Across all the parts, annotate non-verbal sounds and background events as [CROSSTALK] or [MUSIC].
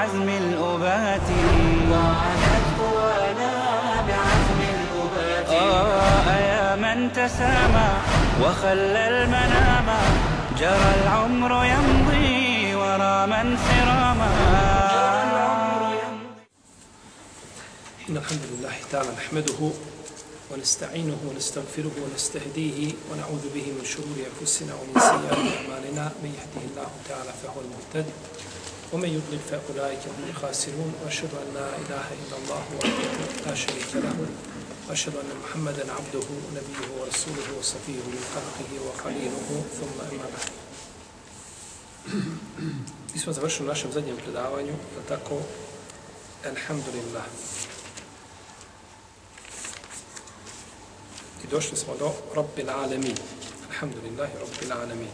بعزم الأبات. وعادت قوانا بعزم الأبات آه يا من تسامى وخلى المنام. جرى العمر يمضي ورا من سراما. إن الحمد لله تعالى نحمده ونستعينه ونستغفره ونستهديه ونعوذ به من شرور أنفسنا ومن سيئات أعمالنا. من يهده الله تعالى فهو المهتد ومن يضلل فأولئك هم الخاسرون وأشهد أن لا إله إلا الله وحده لا شريك له وأشهد أن محمدا عبده ونبيه ورسوله وصفيه من خلقه وخليله ثم أما بعد Mi smo završili u našem zadnjem predavanju, da tako, Alhamdulillah. I došli smo do Rabbil Alamin. Alhamdulillahi Rabbil Alamin.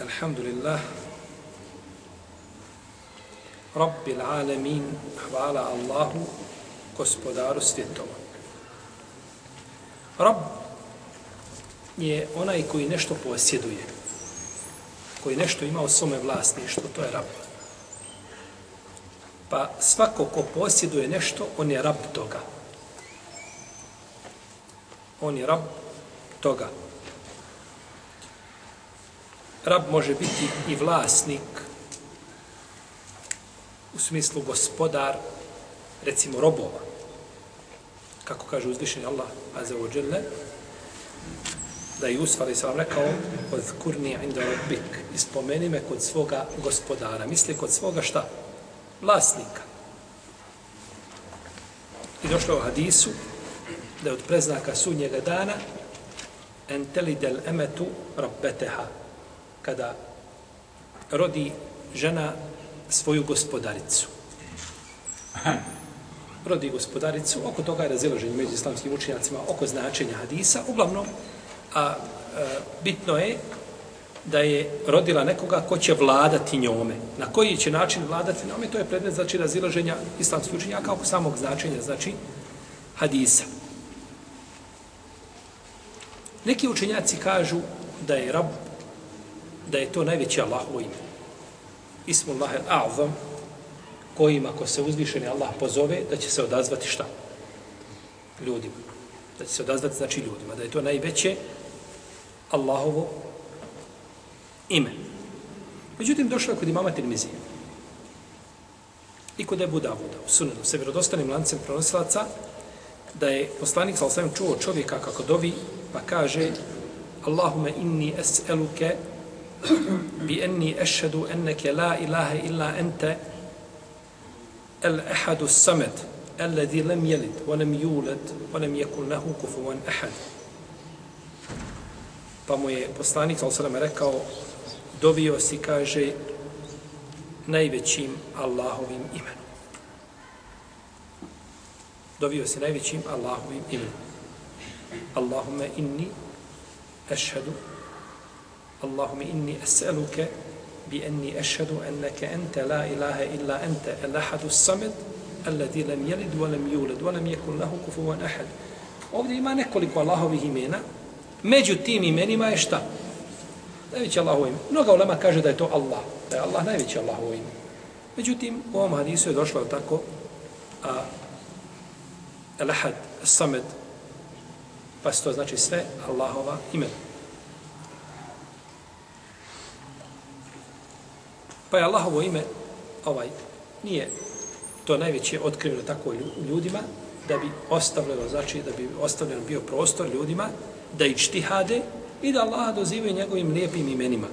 Alhamdulillah. Rabbil Alamin. Hvala Allahu, gospodaru svjetova. Rabb je onaj koji nešto posjeduje. Koji nešto ima u svome vlasništvu, to je Rab. Pa svako ko posjeduje nešto, on je rab toga. On je rab toga. Rab može biti i vlasnik, u smislu gospodar, recimo robova. Kako kaže uzvišeni Allah, Azza wa Jalla, da je Jusuf ali sam rekao od kurni inda rabbik ispomeni me kod svoga gospodara misli kod svoga šta? vlasnika i došlo u hadisu da je od preznaka sudnjega dana enteli del emetu rabbeteha kada rodi žena svoju gospodaricu rodi gospodaricu oko toga je razilaženje među islamskim učenjacima oko značenja hadisa uglavnom a, a bitno je da je rodila nekoga ko će vladati njome. Na koji će način vladati njome, to je predmet znači razilaženja islamskih učenjaka oko samog značenja, znači hadisa. Neki učenjaci kažu da je rab, da je to najveće Allahovo ime. Ismullah al-A'zam, kojim ako se uzvišeni Allah pozove, da će se odazvati šta? Ljudima. Da će se odazvati znači ljudima. Da je to najveće Allahovo ime. Međutim, došlo je kod imama Tirmizije. I kod Ebu Davuda, u sunenu, se vjerodostanim lancem pronosilaca, da je poslanik sa osvijem čuo čovjeka kako dovi, pa kaže Allahume inni es'eluke bi enni ešhedu enneke la ilaha illa ente el ehadu samed الذي لم يلد ولم يولد ولم يكن له كفوا أحد pa mu je poslanik sa osvijem rekao dovio si, kaže, najvećim Allahovim imenom. Dovio si najvećim Allahovim imenom. Allahumme inni ešhedu Allahumme inni es'eluke bi enni ešhedu enneke ente la ilaha illa ente el ahadu samed alladhi lam yalid wa lam yulad wa lam yakun lahu kufuwan ahad. Ovdje ima nekoliko Allahovih imena. Među tim imenima je šta? Najveći Allahovo ime. Mnoga ulema kaže da je to Allah. Da je Allah najveći Allahovo ime. Međutim, u ovom hadisu je došlo tako a, El-Ahad, Samed, pa se to znači sve Allahova imena. Pa je Allahovo ime, ovaj, nije to najveće otkriveno tako ljudima, da bi ostavljeno, znači da bi ostavljeno bio prostor ljudima, da ih čtihade, i da Allah dozivaju njegovim lijepim imenima.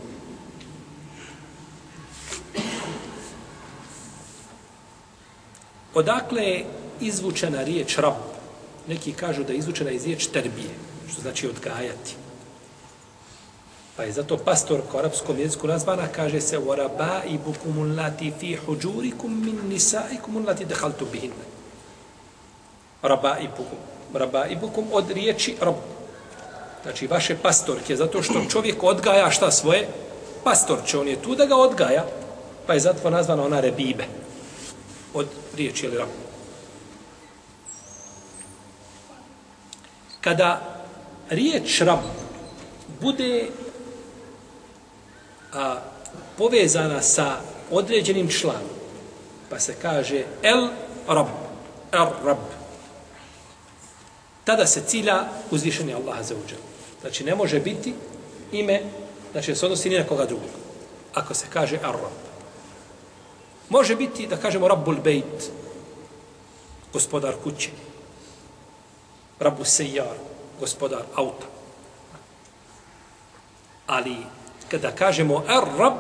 Odakle je izvučena riječ rab? Neki kažu da je izvučena iz riječ terbije, što znači odgajati. Pa je zato pastor u arapskom jeziku nazvana, kaže se وَرَبَائِبُكُمُ اللَّتِ فِي حُجُورِكُم مِّن نِسَائِكُمُ اللَّتِ دَخَلْتُ بِهِنَّ Rabaibukum. Rabaibukum od riječi rob. Znači, vaše pastorke, zato što čovjek odgaja šta svoje? Pastorče, on je tu da ga odgaja, pa je zato nazvana ona rebibe. Od riječi ili rob. Kada riječ rab bude a, povezana sa određenim članom, pa se kaže el rab, el rab, tada se cilja uzvišeni Allah za uđel. Znači, ne može biti ime, znači, da se odnosi ni na koga drugog. Ako se kaže ar rab. Može biti, da kažemo, rabbul bejt, gospodar kuće, rabu sejar, gospodar auta. Ali kada kažemo ar rab,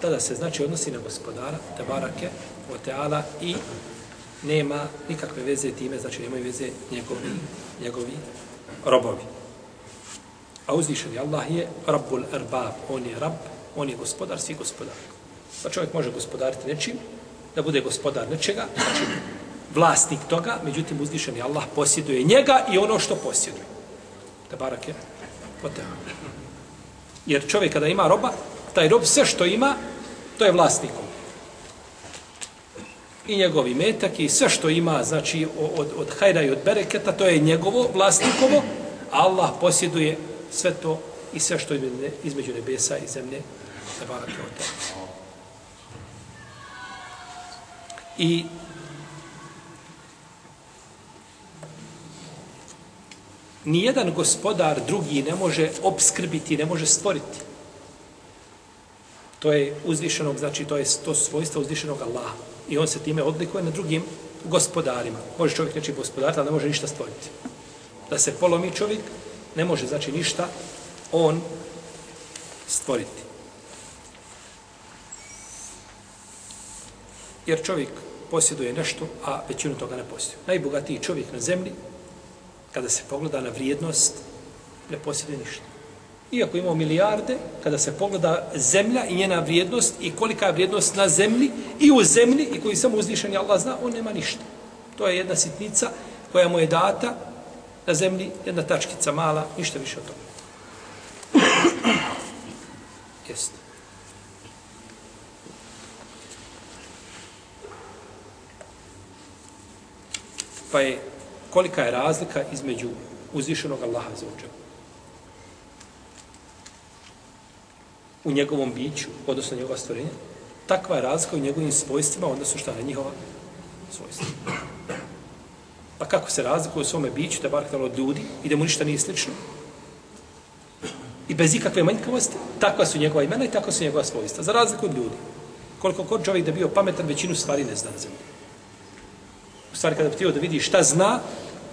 tada se znači odnosi na gospodara, te barake, o teala i nema nikakve veze time, znači nemaju veze njegovi, njegovi robovi. A uzvišeni Allah je rabbul erbab, on je rab, on je gospodar, svi gospodar. Pa čovjek može gospodariti nečim, da bude gospodar nečega, znači vlasnik toga, međutim uzvišeni Allah posjeduje njega i ono što posjeduje. Te barake, o teala. Jer čovjek kada ima roba, taj rob sve što ima, to je vlasnikom. I njegovi metak i sve što ima, znači od, od hajra i od bereketa, to je njegovo, vlasnikovo, a Allah posjeduje sve to i sve što je između nebesa i zemlje. I nijedan gospodar drugi ne može obskrbiti, ne može stvoriti. To je uzvišenog, znači to je to svojstvo uzvišenog Allaha. I on se time odlikuje na drugim gospodarima. Može čovjek reći gospodar, ali ne može ništa stvoriti. Da se polomi čovjek, ne može znači ništa on stvoriti. Jer čovjek posjeduje nešto, a većinu toga ne posjeduje. Najbogatiji čovjek na zemlji kada se pogleda na vrijednost, ne posjeduje ništa. Iako imamo milijarde, kada se pogleda zemlja i njena vrijednost i kolika je vrijednost na zemlji i u zemlji i koji samo uzvišen je Allah zna, on nema ništa. To je jedna sitnica koja mu je data na zemlji, jedna tačkica mala, ništa više od toga. [CLEARS THROAT] Jeste. Pa je kolika je razlika između uzvišenog Allaha za uđe. U njegovom biću, odnosno njegova stvorenja, takva je razlika u njegovim svojstvima, odnosno šta je njihova svojstva. Pa kako se razlikuje u svome biću, da bar htjelo od ljudi i da mu ništa nije slično? I bez ikakve manjkavosti, takva su njegova imena i takva su njegova svojstva. Za razliku od ljudi. Koliko kod čovjek da bio pametan, većinu stvari ne zna na zemlji. U stvari, kada bi htio da vidi šta zna,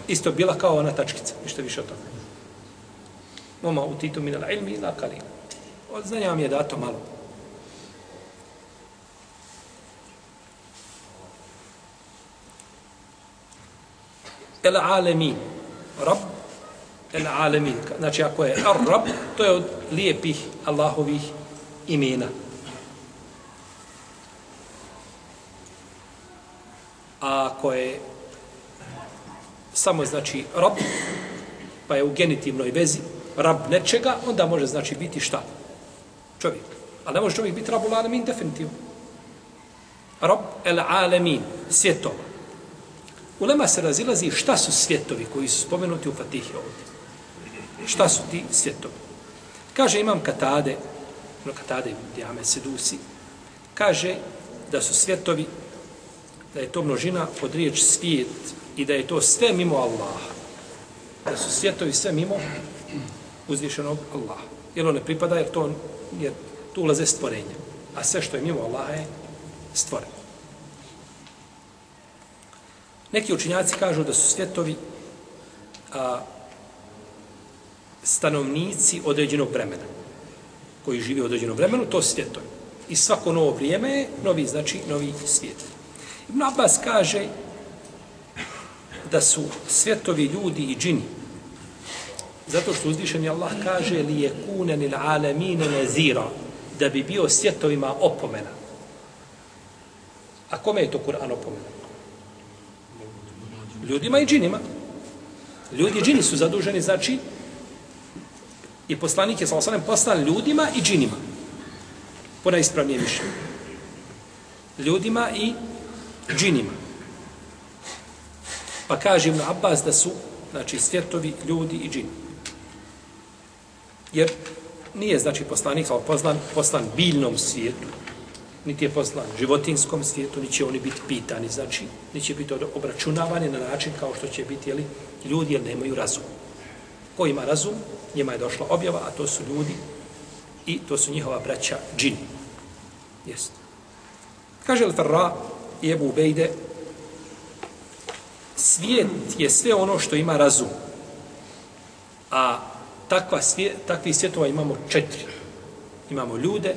isto bila kao ona tačkica, ništa više od toga. Moma u titu minala ilmi ila kalina. Od znanja vam je dato malo. El alemin. Rab. El alemin. Znači, ako je ar rab, to je od lijepih Allahovih imena. A ako je samo znači rob, pa je u genitivnoj vezi rab nečega, onda može znači biti šta? Čovjek. Ali ne može čovjek biti rabul alamin definitivno. Rab el alamin, svjetova. Ulema se razilazi šta su svjetovi koji su spomenuti u Fatihi ovdje. Šta su ti svjetovi? Kaže imam Katade, no Katade Dijame Sedusi, kaže da su svjetovi, da je to množina od riječ svijet, i da je to sve mimo Allaha. Da su svjetovi sve mimo uzvišenog Allaha. Jer on ne pripada, jer to jer tu ulaze stvorenja. A sve što je mimo Allaha je stvoreno. Neki učinjaci kažu da su svjetovi a, stanovnici određenog vremena. Koji živi u određenom vremenu, to su svjetovi. I svako novo vrijeme je novi, znači novi svijet. Ibn Abbas kaže da su svjetovi ljudi i džini Zato što uzvišeni Allah kaže li je kunen il alamine nezira, da bi bio svjetovima opomena. A kome je to Kur'an opomena? Ljudima i džinima. Ljudi i džini su zaduženi, znači, i poslanik je, sallam, poslan ljudima i džinima. Po najispravnije mišljenje. Ljudima i džinima. Pa kaže Ibn Abbas da su, znači, svjetovi, ljudi i džini. Jer nije, znači, poslanik, ali poslan, poslan biljnom svijetu, niti je poslan životinskom svijetu, niti će oni biti pitani, znači, niti će biti obračunavani na način kao što će biti, jeli, ljudi, jer nemaju razum. Ko ima razum, njima je došla objava, a to su ljudi i to su njihova braća džini. Jest. Kaže Al-Farra i Ebu Ubejde, svijet je sve ono što ima razum. A takva svijet, takvi svjetova imamo četiri. Imamo ljude,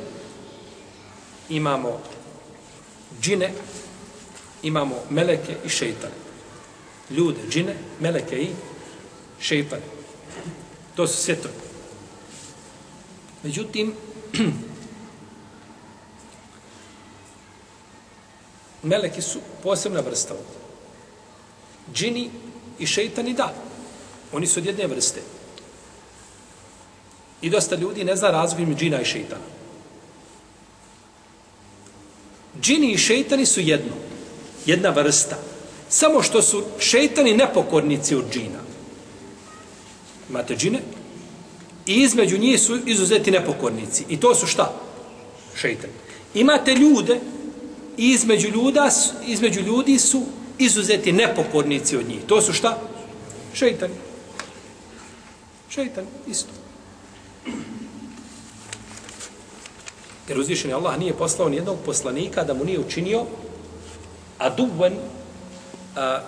imamo džine, imamo meleke i šeitane. Ljude, džine, meleke i šeitane. To su svjetovi. Međutim, [CLEARS THROAT] meleki su posebna vrsta ovdje. Džini i šeitani da. Oni su od jedne vrste. I dosta ljudi ne zna razliku između džina i šeitana. Džini i šeitani su jedno. Jedna vrsta. Samo što su šeitani nepokornici od džina. Imate džine i između njih su izuzeti nepokornici. I to su šta? Šeitani. Imate ljude i između, ljuda, između ljudi su izuzeti nepokornici od njih. To su šta? Šeitani. Šeitan, isto. Jer uzvišeni Allah nije poslao nijednog poslanika da mu nije učinio aduvan a, a,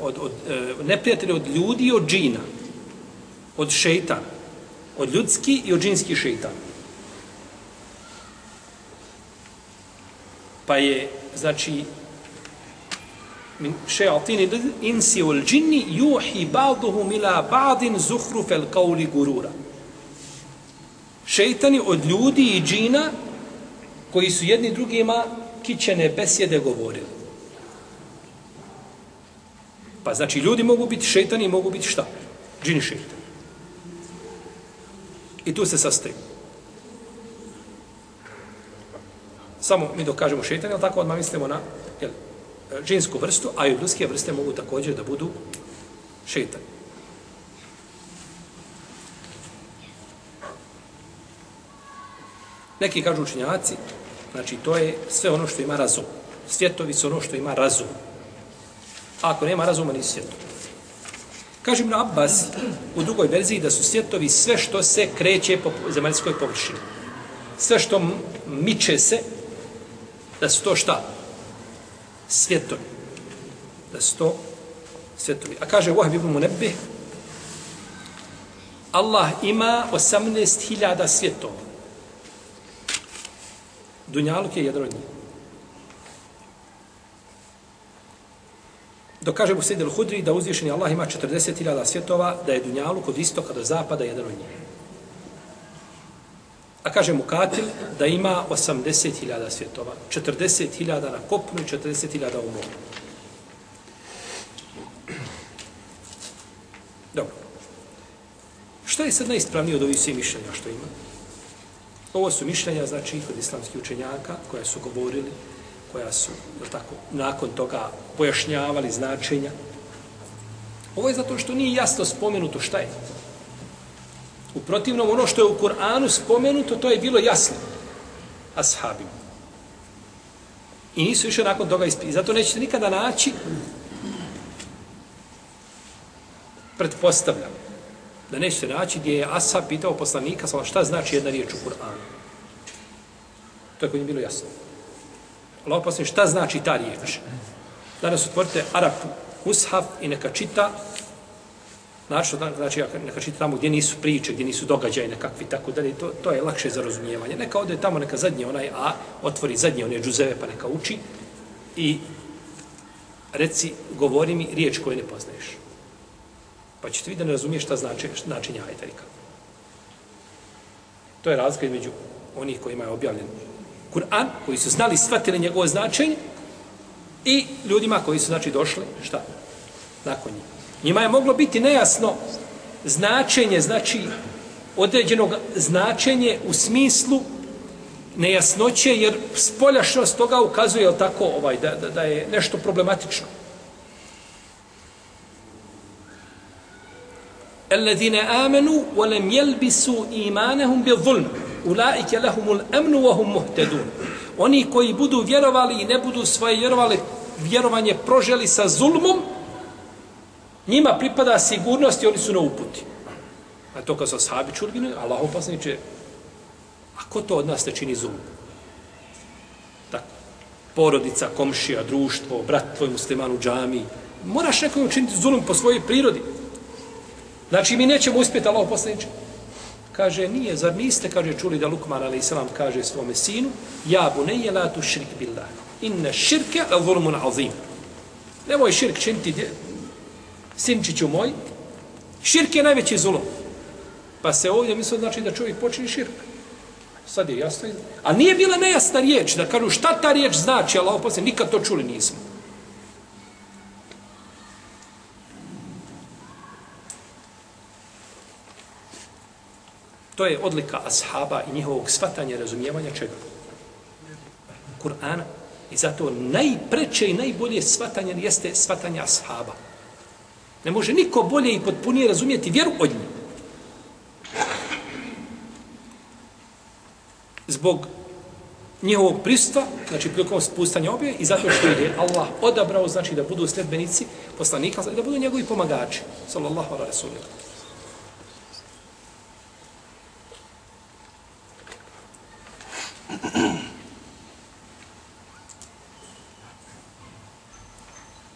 od, od, e, a, neprijatelja od ljudi i od džina. Od šeitana. Od ljudski i od džinski šeitan. Pa je, znači, min šeatini insi ul džinni juhi ba'duhu mila ba'din zuhru fel kauli gurura šeitani od ljudi i džina koji su jedni drugima kićene besjede govorili. Pa znači ljudi mogu biti šeitani i mogu biti šta? Džini šeitani. I tu se sastaje. Samo mi dokažemo šeitani, jel tako odmah mislimo na jel, džinsku vrstu, a i ljudske vrste mogu također da budu šeitani. Neki kažu učinjaci, znači to je sve ono što ima razum. Svjetovi su ono što ima razum. A ako nema razuma, nisu svjetovi. Kaže Ibn Abbas u drugoj verziji da su svjetovi sve što se kreće po zemaljskoj površini. Sve što miče se, da su to šta? Svjetovi. Da su to svjetovi. A kaže Wahab ibn Munebbe, Allah ima 18.000 svjetova. Dunjaluk je jedan od njih. Dokaže mu Musaid al-Hudri da uzvišeni Allah ima 40.000 svjetova, da je Dunjaluk od istoka do zapada jedan od njih. A kaže mu Katil da ima 80.000 svjetova. 40.000 na kopnu i 40.000 u moru. Dobro. Što je sad najispravnije od ovih svih mišljenja što ima? Ovo su mišljenja, znači, kod islamskih učenjaka, koja su govorili, koja su, je tako, nakon toga pojašnjavali značenja. Ovo je zato što nije jasno spomenuto šta je. U protivnom, ono što je u Kur'anu spomenuto, to je bilo jasno ashabima. I nisu više nakon toga ispiti. Zato nećete nikada naći pretpostavljam da nećete naći gdje je Asab pitao poslanika šta znači jedna riječ u Kur'anu. To je kod bilo jasno. Allah poslani šta znači ta riječ. Danas otvorite Arapu Ushaf i neka čita Znači, znači, neka čita tamo gdje nisu priče, gdje nisu događaje nekakvi, tako dalje, to, to je lakše za razumijevanje. Neka ode tamo, neka zadnje onaj A, otvori zadnje one džuzeve, pa neka uči i reci, govori mi riječ koju ne poznaješ. Pa ćete vidjeti da ne razumiješ šta znači, značenje ajeta To je razlika između onih kojima je objavljen Kur'an, koji su znali, shvatili njegovo značenje, i ljudima koji su, znači, došli, šta? Nakon njih. Njima je moglo biti nejasno značenje, znači određenog značenje u smislu nejasnoće, jer spoljašnost toga ukazuje, jel tako, ovaj, da, da, da je nešto problematično. Alladine amenu, walem jelbisu imanehum bil vulm. Ulaike lahumul amnu, wahum muhtedun. Oni koji budu vjerovali i ne budu svoje vjerovali, vjerovanje proželi sa zulmom, njima pripada sigurnost i oni su na uputi. A to kao sa sahabi čurginu, Allah opasniče, a ko to od nas ne čini zulm? Tako. Porodica, komšija, društvo, brat tvoj musliman u džami. Moraš nekom učiniti zulum po svojoj prirodi. Znači, mi nećemo uspjeti, Allah poslaniče. Kaže, nije, zar niste, kaže, čuli da Lukman, ali islam, kaže svome sinu, ja bu ne je šrik billah. Inne širke la zulmun azim. Nemoj širk činiti, sinčiću moj. Širk je najveći zulom. Pa se ovdje mislo znači da čovjek počini širk. Sad je jasno. A nije bila nejasna riječ, da kažu šta ta riječ znači, Allah poslije, nikad to čuli nismo. To je odlika ashaba i njihovog svatanja i razumijevanja čega? Kur'ana. I zato najpreće i najbolje svatanje jeste svatanje ashaba. Ne može niko bolje i potpunije razumijeti vjeru od nje. Zbog njihovog pristva, znači prilikom spustanja obje, i zato što je Allah odabrao, znači da budu sledbenici poslanika, da budu njegovi pomagači. Sallallahu alaihi wa.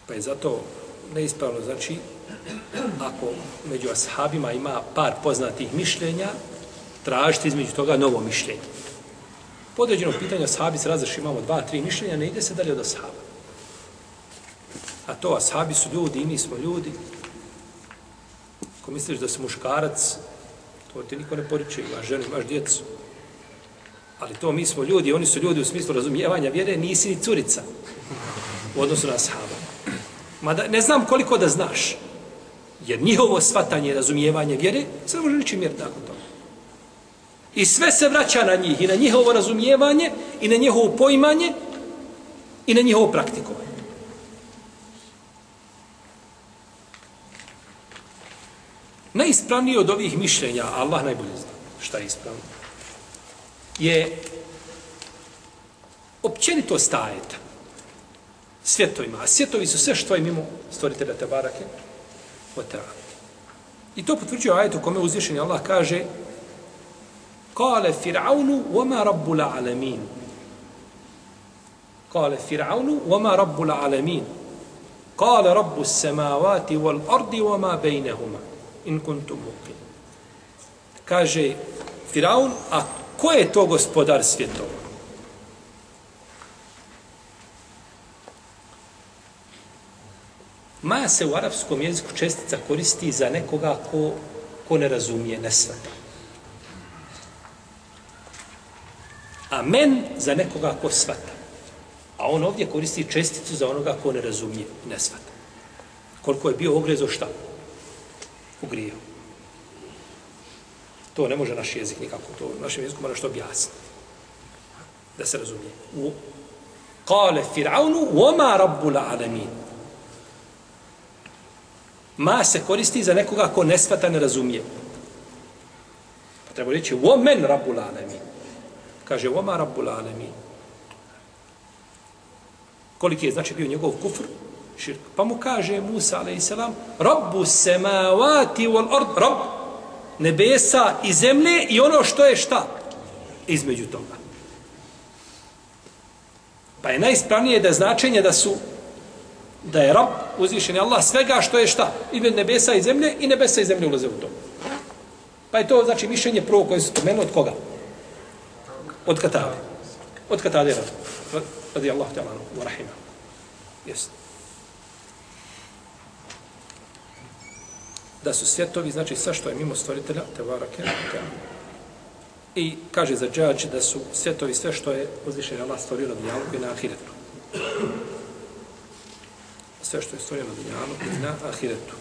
Pa je zato neispravno, znači, ako među ashabima ima par poznatih mišljenja, tražite između toga novo mišljenje. Po određenom pitanju ashabi se razreši, imamo dva, tri mišljenja, ne ide se dalje od ashaba. A to ashabi su ljudi i mi smo ljudi. Ako misliš da si muškarac, to ti niko ne poriče, imaš ženu, imaš djecu. Ali to mi smo ljudi, oni su ljudi u smislu razumijevanja vjere, nisi ni curica u odnosu na ashab. Mada ne znam koliko da znaš. Jer njihovo svatanje i razumijevanje vjere se ne može ničim mjeriti nakon toga. I sve se vraća na njih, i na njihovo razumijevanje, i na njihovo poimanje, i na njihovo praktikovanje. Najispravniji od ovih mišljenja, Allah najbolje zna šta je ispravno, je općenito stajeta svjetovima. A svjetovi su sve što je mimo stvoritelja Tebarake. I to potvrđuje ajet u kome uzvišenje Allah kaže Kale Fir'aunu wama rabbul alamin. Kale Fir'aunu wama rabbul alamin. Kale rabbu samavati wal ardi wama bejnehuma. In kuntum muqin. Kaže Firaun, a ko je to gospodar svjetova? Ma se u arapskom jeziku čestica koristi za nekoga ko, ko ne razumije, ne svata. A men za nekoga ko svata. A on ovdje koristi česticu za onoga ko ne razumije, ne svata. Koliko je bio ogrezo šta? Ugrijao. To ne može naš jezik nikako. To u našem jeziku mora što objasniti. Da se razumije. U Kale Fir'aunu, Wama rabbul alamin. Ma se koristi za nekoga ko ne svata, ne razumije. Pa treba reći, men rabbul alemin. Kaže, ma rabbul alemin. Koliki je znači bio njegov kufr? Širk. Pa mu kaže Musa, a.s. Rabbu semavati wal ard, rab, nebesa i zemlje i ono što je šta? Između toga. Pa je najispravnije da značenje da su da je rab uzvišen je Allah svega što je šta? I nebesa i zemlje i nebesa i zemlje ulaze u to. Pa je to znači mišljenje prvo koje se spomenu od koga? Od Katade. Od Katade radi Allah te amanu wa rahima. Jest. da su svjetovi, znači sve što je mimo stvoritelja, te varake, te I kaže za džađ da su svjetovi sve što je uzvišen Allah stvorio na dunjalu i na ahiretu. Sve što je stvorio na dunjalu i na ahiretu.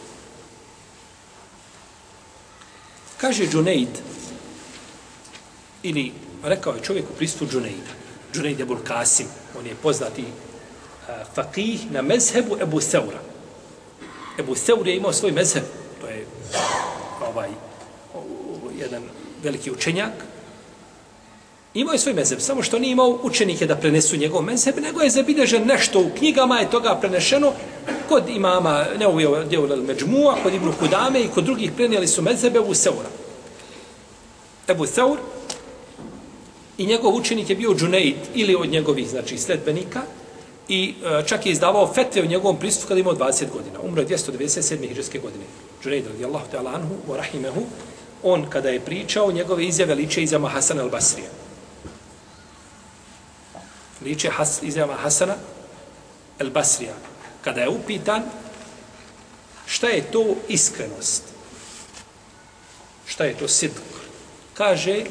Kaže Džunejd, ili rekao je čovjek u pristupu Džunejda, Džunejd Ebul Kasim, on je poznati eh, uh, fakih na mezhebu Ebu Seura. Ebu Seur je imao svoj mezheb, to je ovaj, jedan veliki učenjak, Imao je svoj mezheb, samo što nije imao učenike da prenesu njegov mezheb, nego je zabilježen nešto u knjigama, je toga prenešeno kod imama Neuvijeva Djevul Međmua, kod Ibnu Kudame i kod drugih prenijeli su mezhebe u Seura. Ebu Seur i njegov učenik je bio Džuneid ili od njegovih znači, sledbenika i e, čak je izdavao fetve u njegovom pristupu kada imao 20 godina. Umro je 297. hiđarske godine. Džuneid radijallahu ta'ala anhu wa rahimehu on kada je pričao njegove izjave liče izjama Hasan al-Basrija liče has, izjava Hasana el Basrija. Kada je upitan šta je to iskrenost? Šta je to sidq? Kaže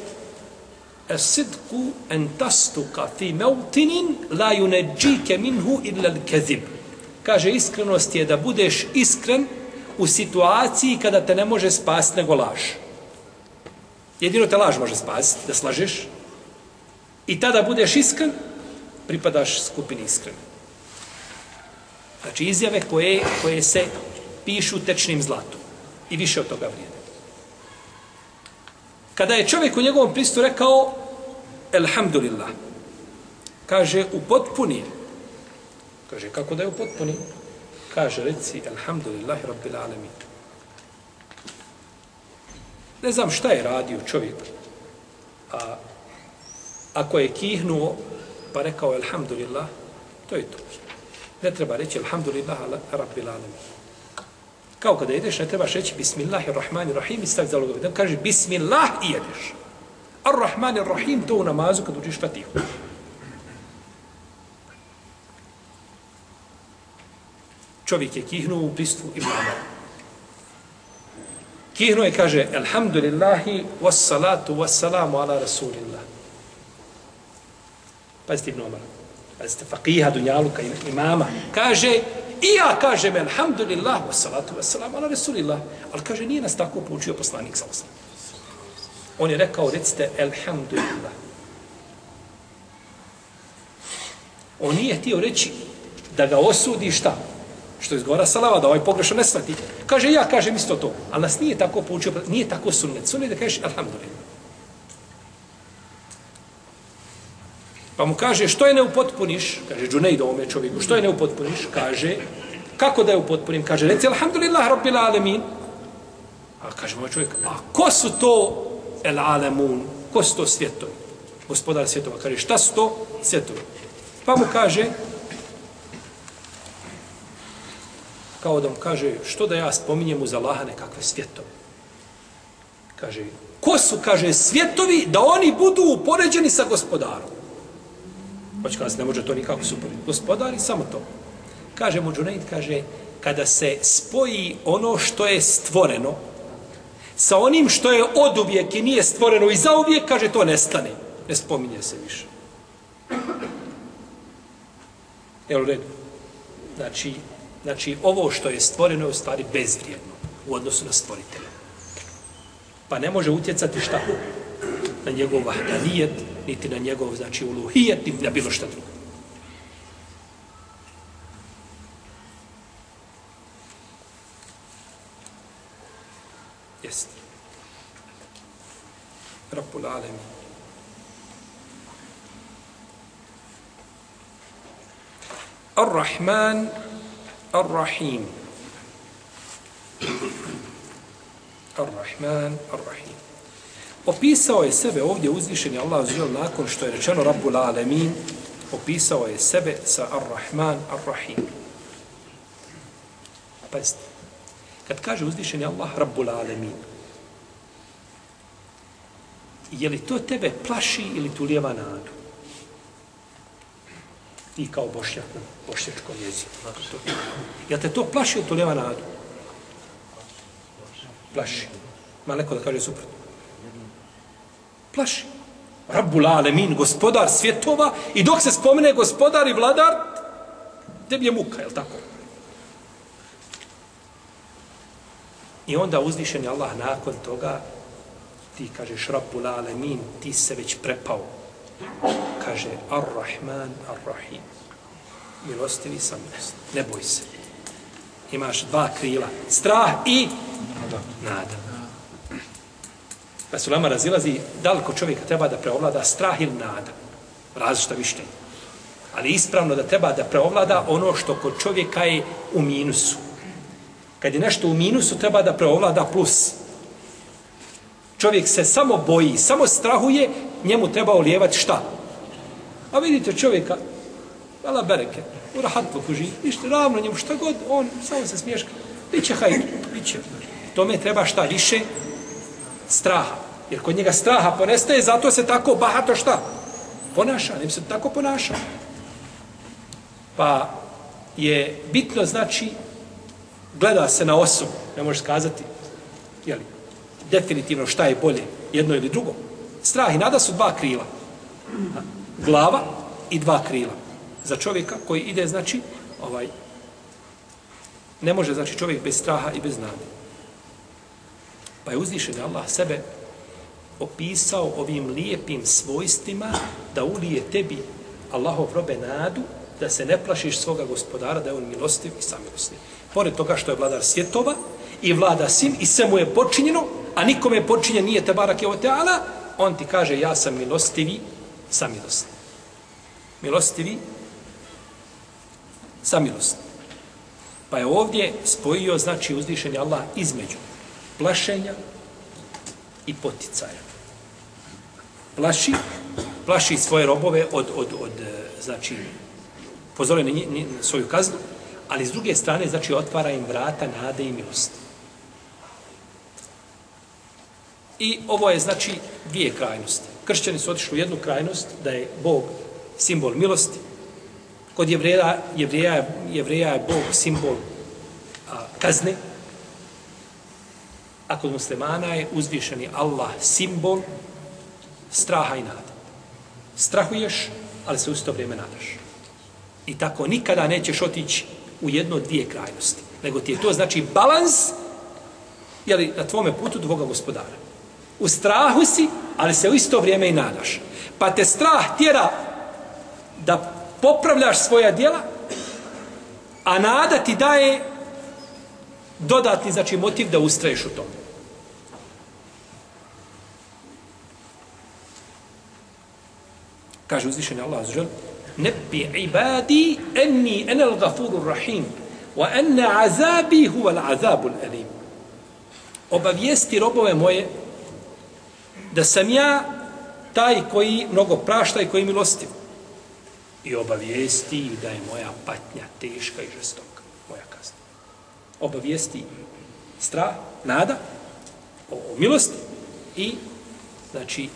sidku en tastuka fi meutinin la yuneđike minhu illa l-kezib. Kaže, iskrenost je da budeš iskren u situaciji kada te ne može spasiti nego laž. Jedino te laž može spasiti, da slažeš. I tada budeš iskren, pripadaš skupini iskreni. Znači izjave koje, koje se pišu tečnim zlatom. I više od toga vrijede. Kada je čovjek u njegovom pristu rekao Elhamdulillah, kaže u potpuni Kaže, kako da je u potpuni? Kaže, reci, Elhamdulillah Rabbil Alamin. Ne znam šta je radio čovjek, a ako je kihnuo pa rekao alhamdulillah, to je to. Ne treba reći alhamdulillah ala rabbil alamin. Kao kada jedeš, ne trebaš reći bismillahirrahmanirrahim i stavi za logovi. Da kaže bismillah i jedeš. Ar-Rahmanir-Rahim to u namazu kad učiš fatihu. Čovjek je kihnuo u pristvu imama. Kihnuo je, kaže, Elhamdulillahi, wassalatu, wassalamu ala rasulillah. Pazite Ibn Omar. Pazite, faqiha, dunjaluka, imama. Kaže, i ja kažem, alhamdulillah, wa salatu wa salam, ala rasulillah. Ali kaže, nije nas tako poučio poslanik sa osam. On je rekao, recite, alhamdulillah. On nije htio reći da ga osudi šta? Što izgovara salava, da ovaj pogrešno ne shvati. Kaže, ja kažem isto to. Ali nas nije tako poučio, nije tako sunnet. Sunnet da kažeš, alhamdulillah. Pa mu kaže, što je ne upotpuniš? Kaže, Džunej do ome čovjeku, što je ne upotpuniš? Kaže, kako da je upotpunim? Kaže, reci, alhamdulillah, rabbil alemin. A kaže moj čovjek, a ko su to el alemun? Ko su to svjetovi? Gospodar svjetova. Kaže, šta su to svjetovi? Pa mu kaže, kao da mu kaže, što da ja spominjem uz Allaha nekakve svjetove? Kaže, ko su, kaže, svjetovi da oni budu upoređeni sa gospodarom? Hoće kada ne može to nikako suporiti. Gospodari, samo to. Kaže mu Džunaid, kaže, kada se spoji ono što je stvoreno sa onim što je od uvijek i nije stvoreno i za uvijek, kaže, to nestane. Ne spominje se više. Evo redu. Znači, znači, ovo što je stvoreno je u stvari bezvrijedno u odnosu na stvoritelja. Pa ne može utjecati šta? Na njegov vahdanijet, niti na njegov, znači, uluhijet, niti na bilo šta drugo. Jeste. Rabbul Alem. Ar-Rahman, Ar-Rahim. Ar-Rahman, Ar-Rahim. Opisao je sebe ovdje uzvišeni Allah uzvišen nakon što je rečeno Rabbul Alamin, opisao je sebe sa Ar-Rahman, Ar-Rahim. Pazite, kad kaže uzvišeni Allah Rabbul Alamin, je li to tebe plaši ili tu lijeva nadu? I kao bošnjak na bošnjačkom jeziku. Je te to plaši ili tu lijeva nadu? Plaši. Ma neko da kaže suprotno. Plaši. Rabbul alemin, gospodar svjetova i dok se spomene gospodar i vladar, tebi je muka, je li tako? I onda uzvišen je Allah nakon toga, ti kažeš Rabbul alemin, ti se već prepao. Kaže Ar-Rahman, Ar-Rahim. Milostivi sam. Ne boj se. Imaš dva krila. Strah i nada. nada. Pa su lama razilazi da li kod čovjeka treba da preovlada strah ili nada. Različita mišljenja. Ali ispravno da treba da preovlada ono što kod čovjeka je u minusu. Kad je nešto u minusu, treba da preovlada plus. Čovjek se samo boji, samo strahuje, njemu treba olijevati šta? A vidite čovjeka, vela bereke, u rahatluku živi, ništa ravno njemu, šta god, on samo se smješka. Biće hajdu, biće. Tome treba šta više? Straha. Jer kod njega straha ponestaje, zato se tako bahato šta? Ponaša, ne bi se tako ponašao. Pa je bitno, znači, gleda se na osobu, ne možeš kazati, jeli, definitivno šta je bolje, jedno ili drugo. Strah i nada su dva krila. Glava i dva krila. Za čovjeka koji ide, znači, ovaj, ne može, znači, čovjek bez straha i bez nade. Pa je uzvišen Allah sebe opisao ovim lijepim svojstvima da ulije tebi Allahov robe nadu da se ne plašiš svoga gospodara, da je on milostiv i samilostiv. Pored toga što je vladar svjetova i vlada sim i sve mu je počinjeno, a nikome je počinjen nije te barak je teala, on ti kaže ja sam milostivi, samilostiv. Milostivi, samilostiv. Pa je ovdje spojio, znači, uzvišenje Allah između plašenja i poticaja. Plaši, plaši svoje robove od, od, od e, znači, pozore na, na svoju kaznu, ali s druge strane, znači, otvara im vrata nade i milosti. I ovo je, znači, dvije krajnosti. Kršćani su otišli u jednu krajnost, da je Bog simbol milosti. Kod jevreja, jevreja, jevreja je Bog simbol a, kazne. A kod muslimana je uzvišeni Allah simbol straha i nade. Strahuješ, ali se u isto vrijeme nadaš. I tako nikada nećeš otići u jedno od dvije krajnosti. Nego ti je to znači balans jeli, na tvome putu dvoga gospodara. U strahu si, ali se u isto vrijeme i nadaš. Pa te strah tjera da popravljaš svoja djela, a nada ti daje dodatni znači, motiv da ustraješ u tome. Kaže uzvišenje Allah azžel, Nebi ibadi enni enel gafuru rahim, wa enne azabi huwa azabul alim. Obavijesti robove moje da sam ja taj koji mnogo prašta i koji milostiv. I obavijesti da je moja patnja teška i žestoka. Moja kazna. Obavijesti strah, nada, o, o milosti i znači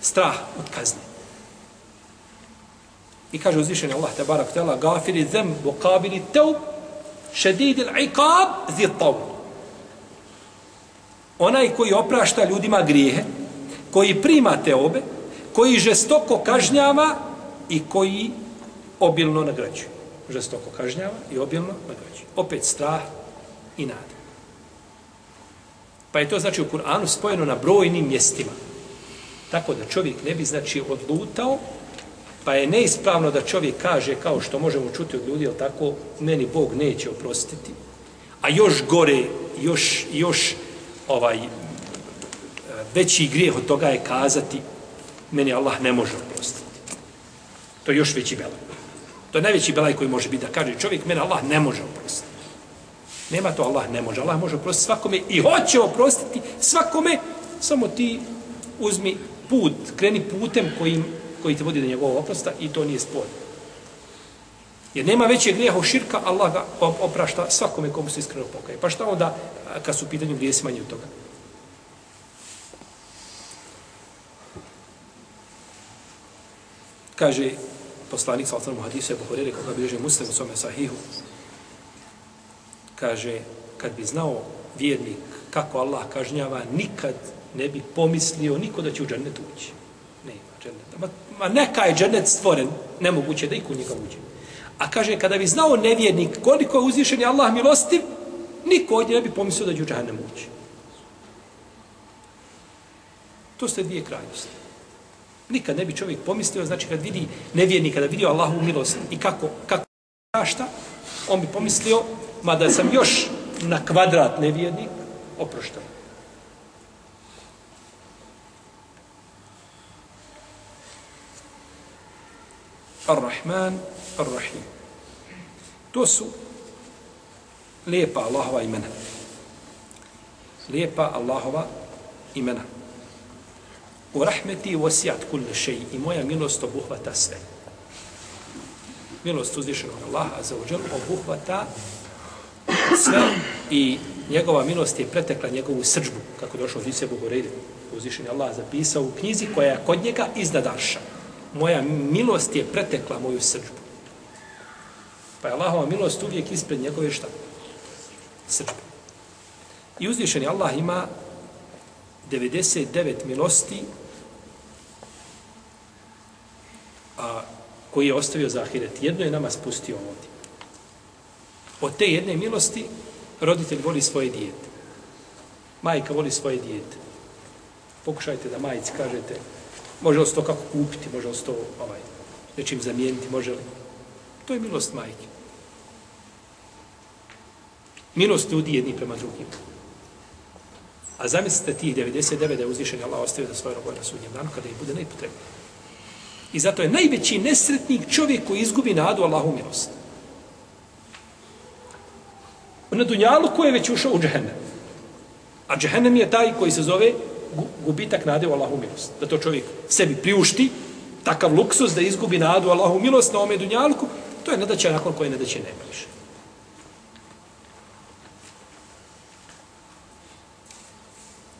strah od kazne. I kaže uzvišen Allah te barak tela gafiri zem bu kabili teub šedid il iqab zir taub. Onaj koji oprašta ljudima grijehe, koji prima te obe, koji žestoko kažnjava i koji obilno nagrađuje. Žestoko kažnjava i obilno nagrađuje. Opet strah i nada. Pa je to znači u Kur'anu spojeno na brojnim mjestima. Tako da čovjek ne bi znači odlutao Pa je neispravno da čovjek kaže, kao što možemo čuti od ljudi, tako, meni Bog neće oprostiti. A još gore, još, još ovaj, veći grijeh od toga je kazati, meni Allah ne može oprostiti. To je još veći belaj. To je najveći belaj koji može biti da kaže čovjek, meni Allah ne može oprostiti. Nema to Allah ne može. Allah može oprostiti svakome i hoće oprostiti svakome, samo ti uzmi put, kreni putem kojim koji te vodi do njegovog oprosta i to nije spod. Jer nema veće grijeha od širka, Allah ga oprašta svakome komu se iskreno pokaje. Pa šta onda, kad su u pitanju grijesi manje od toga? Kaže poslanik sa alfanom hadisu je pohorili koga bilježe muslim u svome sahihu. Kaže, kad bi znao vjernik kako Allah kažnjava, nikad ne bi pomislio niko da će u džennet ući. Nema dženneta. Ma, ma neka je džennet stvoren, nemoguće da iko u njega uđe. A kaže, kada bi znao nevjernik koliko je uzvišen je Allah milostiv, niko ovdje ne bi pomislio da će u džennet ući. To ste dvije krajnosti. Nikad ne bi čovjek pomislio, znači kad vidi nevjernika, kada vidi Allahu milost i kako, kako prašta, on bi pomislio, mada sam još na kvadrat nevjernik, oproštam. Ar-Rahman, Ar-Rahim. To su lijepa Allahova imena. Lijepa Allahova imena. U rahmeti wasijat kulle šeji i moja milost obuhvata sve. Milost uzvišenog Allaha za uđel obuhvata sve i njegova milost je pretekla njegovu srđbu, kako došlo od Ise Bogorejde. Uzvišen je Allah zapisao u knjizi koja je kod njega iznad Arša. Moja milost je pretekla moju srđbu. Pa je Allahova milost uvijek ispred njegove šta? Srđbe. I uzvišeni Allah ima 99 milosti a, koji je ostavio za ahiret. Jedno je nama spustio ovdje. Od te jedne milosti roditelj voli svoje dijete. Majka voli svoje dijete. Pokušajte da majici kažete, može li se to kako kupiti, može li se to ovaj, nečim zamijeniti, može li. To je milost majke. Milost ljudi jedni prema drugim. A zamislite tih 99 da je uzvišen Allah ostavio da svoje roboje na sudnjem danu kada ih bude najpotrebno. I zato je najveći nesretnik čovjek koji izgubi nadu Allahu milost. Na dunjalu ko je već ušao u džehennem. A džehennem je taj koji se zove gubitak nade u Allahu milost. Da to čovjek sebi priušti, takav luksus da izgubi nadu Allahu milost na ome dunjalku, to je nedaća nakon koje nedaće nema više.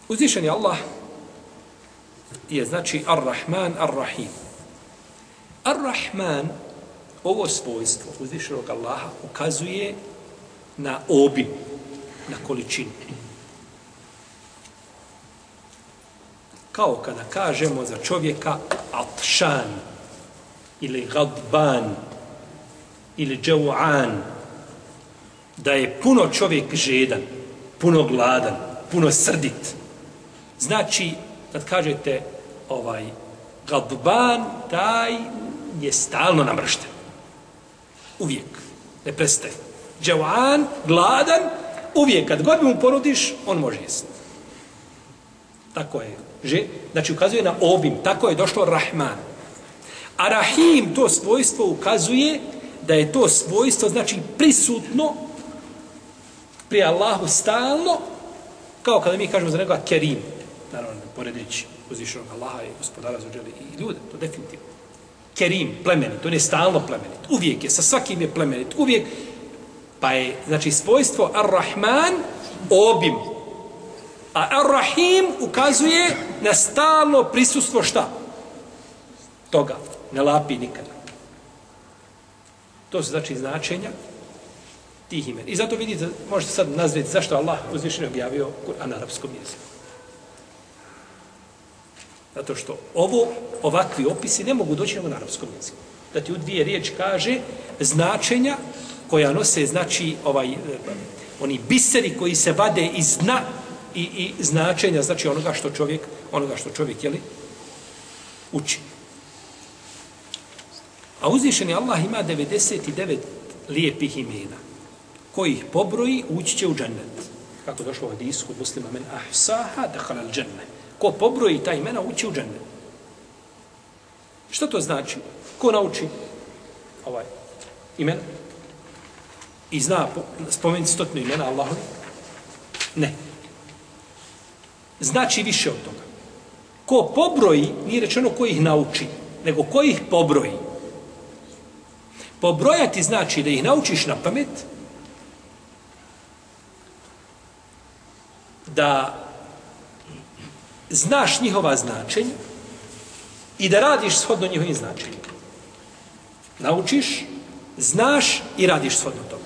Uzvišen je Allah je znači Ar-Rahman, Ar-Rahim. Ar-Rahman, ovo svojstvo uzvišenog Allaha ukazuje na obim, na količinu. Kao kada kažemo za čovjeka atšan ili gadban ili džavuan, da je puno čovjek žedan, puno gladan, puno srdit. Znači, kad kažete ovaj gadban, taj je stalno namršten. Uvijek. Ne prestaje. Džavan, gladan, uvijek kad god mu porudiš, on može jesti. Tako je. Že? Znači ukazuje na obim. Tako je došlo Rahman. A Rahim to svojstvo ukazuje da je to svojstvo znači prisutno pri Allahu stalno kao kada mi kažemo za nekoga Kerim. Naravno, poredeći uzvišenog Allaha i gospodara za i ljude. To definitivno. Kerim, plemenit. On je stalno plemenit. Uvijek je. Sa svakim je plemenit. Uvijek Pa je, znači, svojstvo Ar-Rahman obim. A Ar-Rahim ukazuje na stalno prisustvo šta? Toga. Ne lapi nikada. To su znači značenja tih imena. I zato vidite, možete sad nazvati zašto Allah uzvišenje objavio Kur'an na arapskom jeziku. Zato što ovo, ovakvi opisi ne mogu doći na arapskom jeziku. Da ti u dvije riječi kaže značenja koja nose znači ovaj eh, oni biseri koji se vade iz dna i, i značenja znači onoga što čovjek onoga što čovjek je li uči. A uzvišeni Allah ima 99 lijepih imena kojih ih pobroji ući će u džennet. Kako došlo u hadisu kod muslima men ahsaha dakhala al dženne. Ko pobroji ta imena ući u džennet. Što to znači? Ko nauči ovaj imena? i zna spomenuti stotinu imena Allahovi? Ne. Znači više od toga. Ko pobroji, nije rečeno ko ih nauči, nego ko ih pobroji. Pobrojati znači da ih naučiš na pamet, da znaš njihova značenja i da radiš shodno njihovim značenjima. Naučiš, znaš i radiš shodno tome.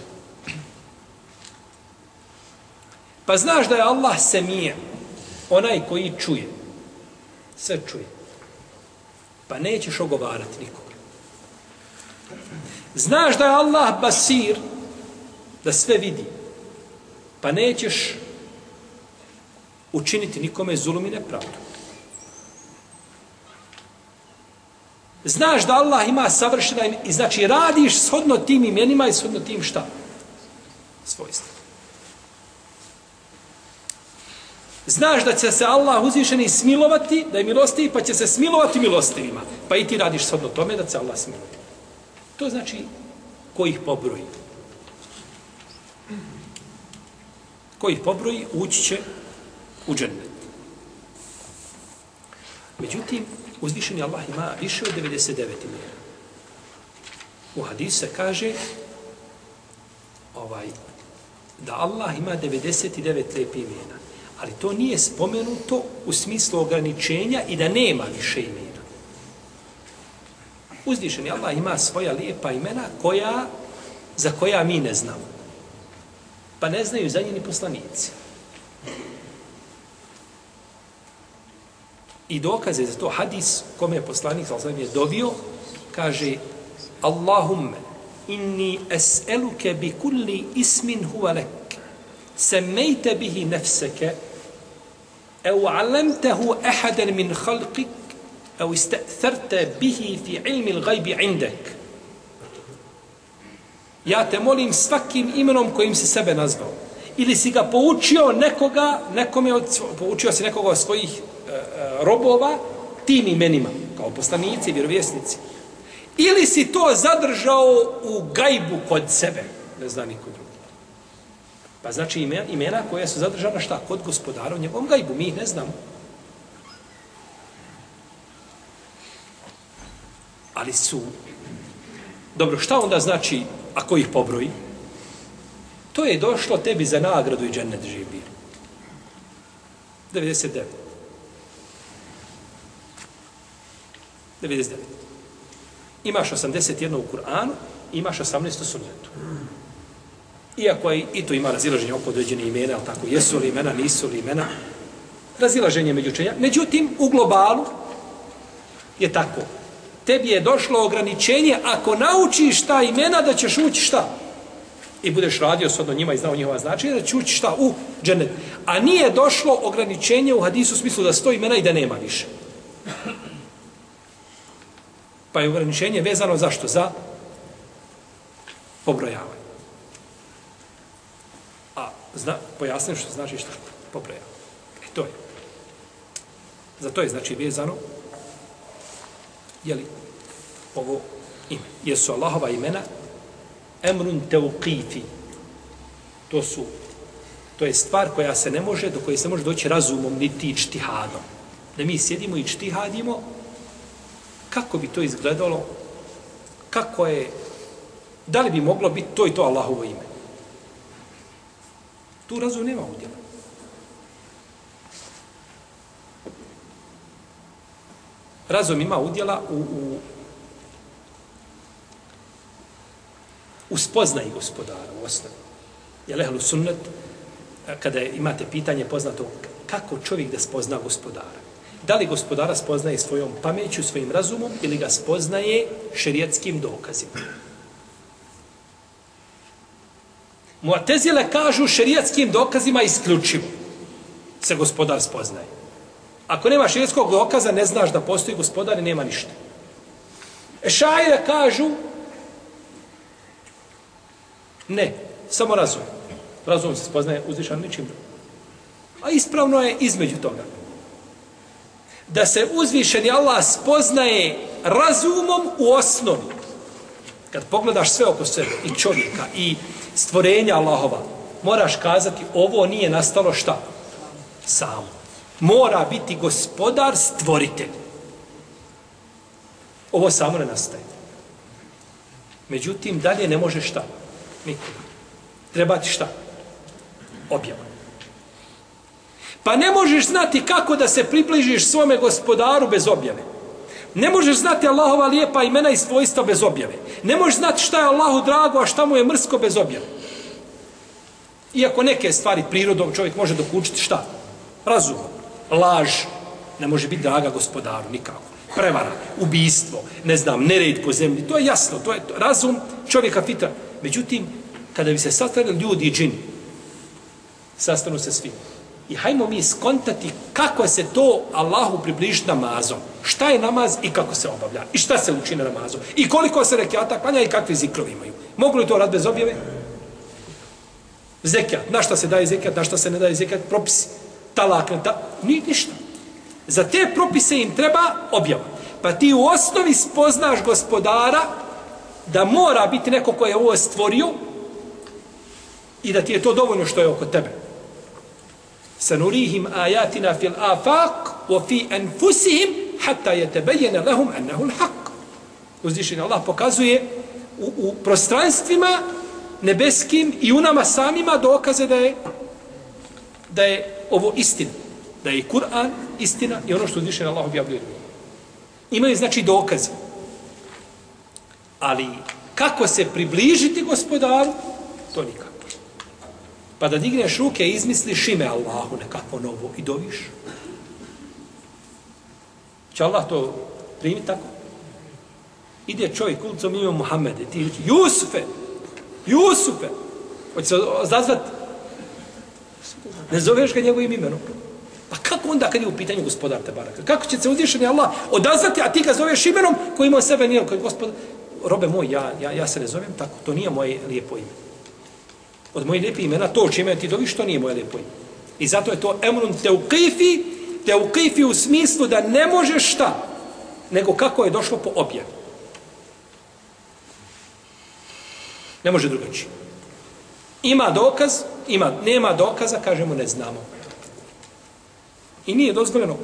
Pa znaš da je Allah semije, onaj koji čuje. Sve čuje. Pa nećeš ogovarati nikoga. Znaš da je Allah basir, da sve vidi. Pa nećeš učiniti nikome zulum i nepravdu. Znaš da Allah ima savršena i znači radiš shodno tim imenima i shodno tim šta? Svojstva. Znaš da će se Allah uzvišeni smilovati, da je milostivi, pa će se smilovati milostivima. Pa i ti radiš shodno tome da će Allah smilovati. To znači ko ih pobroji. Ko ih pobroji, ući će u džennet. Međutim, uzvišeni Allah ima više od 99 imena. U hadisu se kaže ovaj, da Allah ima 99 lepi imena. Ali to nije spomenuto u smislu ograničenja i da nema više imena. Uzvišeni Allah ima svoja lijepa imena koja, za koja mi ne znamo. Pa ne znaju za njeni poslanici. I dokaze za to hadis kome je poslanik sa je dobio, kaže Allahumme inni es'eluke bi kulli ismin huwa lek semejte bihi nefseke أو علمته ahadan min khalqik أو ista'tharta bihi fi علم الغيب عندك ja te molim svakim imenom kojim se sebe nazvao ili si ga poučio nekoga nekome od, poučio si nekoga od svojih e, e, robova tim imenima, kao poslanici, vjerovjesnici. Ili si to zadržao u gajbu kod sebe, ne zna niko drugo. Pa znači imena, imena koja su zadržana šta? Kod gospodara u njegovom gajbu, mi ih ne znamo. Ali su... Dobro, šta onda znači ako ih pobroji? To je došlo tebi za nagradu i džennet živi. 99. 99. Imaš 81 u Kur'anu, imaš 18 u sunnetu. Iako je, i to ima razilaženje oko određene imena, ali tako, jesu li imena, nisu li imena, razilaženje među učenja. Međutim, u globalu je tako. Tebi je došlo ograničenje, ako naučiš ta imena, da ćeš ući šta? I budeš radio sodno njima i znao njihova značenja, da ćeš ući šta? U dženet. A nije došlo ograničenje u hadisu u smislu da sto imena i da nema više. Pa je ograničenje vezano zašto? Za pobrojavanje. Zna, pojasnim što znači što Popreja. E to je. Za to je znači vezano jeli, ovo ime. Jesu Allahova imena emrun teuqifi. To su to je stvar koja se ne može, do koje se može doći razumom, niti čtihadom. Da mi sjedimo i čtihadimo, kako bi to izgledalo, kako je, da li bi moglo biti to i to Allahovo ime? Tu razum nema udjela. Razum ima udjela u, u, u spoznaji gospodara, u osnovi. Je lehlu sunnet, e, kada imate pitanje poznato kako čovjek da spozna gospodara. Da li gospodara spoznaje svojom pameću, svojim razumom ili ga spoznaje šerijetskim dokazima? Mu'tezile kažu šerijatskim dokazima isključivo se gospodar spoznaje. Ako nema šerijetskog dokaza, ne znaš da postoji gospodar i nema ništa. Ešajre kažu ne, samo razum. Razum se spoznaje uzvišan ničim. A ispravno je između toga da se uzvišeni Allah spoznaje razumom u osnovi. Kad pogledaš sve oko sebe, i čovjeka, i stvorenja Allahova, moraš kazati, ovo nije nastalo šta? Samo. Mora biti gospodar stvoritelj. Ovo samo ne nastaje. Međutim, dalje ne može šta? Nikoga. Treba ti šta? Objava. Pa ne možeš znati kako da se približiš svome gospodaru bez objave. Ne možeš znati Allahova lijepa imena i svojstva bez objave. Ne možeš znati šta je Allahu drago, a šta mu je mrsko bez objave. Iako neke stvari prirodom čovjek može dokučiti šta? Razum. Laž ne može biti draga gospodaru, nikako. Prevara, ubijstvo, ne znam, nered po zemlji, to je jasno, to je to, razum čovjeka fitra. Međutim, kada bi se sastavili ljudi i džini, sastanu se svi. I hajmo mi skontati kako se to Allahu približiti namazom. Šta je namaz i kako se obavlja. I šta se uči na namazu. I koliko se rekiata klanja i kakvi zikrovi imaju. Mogu li to rad bez objave? Zekijat. Na šta se daje zekijat, na šta se ne daje zekijat, propisi. Talak, ta, ni, ništa. Za te propise im treba objava. Pa ti u osnovi spoznaš gospodara da mora biti neko ko je ovo stvorio i da ti je to dovoljno što je oko tebe. Sanurihim ajatina fil afaq wa fi anfusihim hatta yatabayyana lahum annahu al-haq. Uzvišeni Allah pokazuje u, u prostranstvima nebeskim i u nama samima dokaze da je da je ovo istina. Da je Kur'an istina i ono što uzvišeni Allah objavljuje. Imaju znači dokaze. Ali kako se približiti gospodaru, to nikako. Pa da digneš ruke i izmisliš ime Allahu nekako novo i doviš. Će Allah to primiti tako? Ide čovjek ulicom ime Muhammede, ti reći, Jusufe, Jusufe, hoće se zazvati. Ne zoveš ga njegovim imenom. Pa kako onda kad je u pitanju gospodar te baraka? Kako će se uzvišeni Allah odazvati, a ti ga zoveš imenom koji ima sebe nije, koji gospodar, robe moj, ja, ja, ja se ne zovem tako, to nije moje lijepo ime. Od mojih lijepih imena, to čime ti doviš, to nije moje lijepo ime. I zato je to emrun teukifi, teukifi u smislu da ne možeš šta, nego kako je došlo po objavi. Ne može drugačije. Ima dokaz, ima, nema dokaza, kažemo ne znamo. I nije dozvoljeno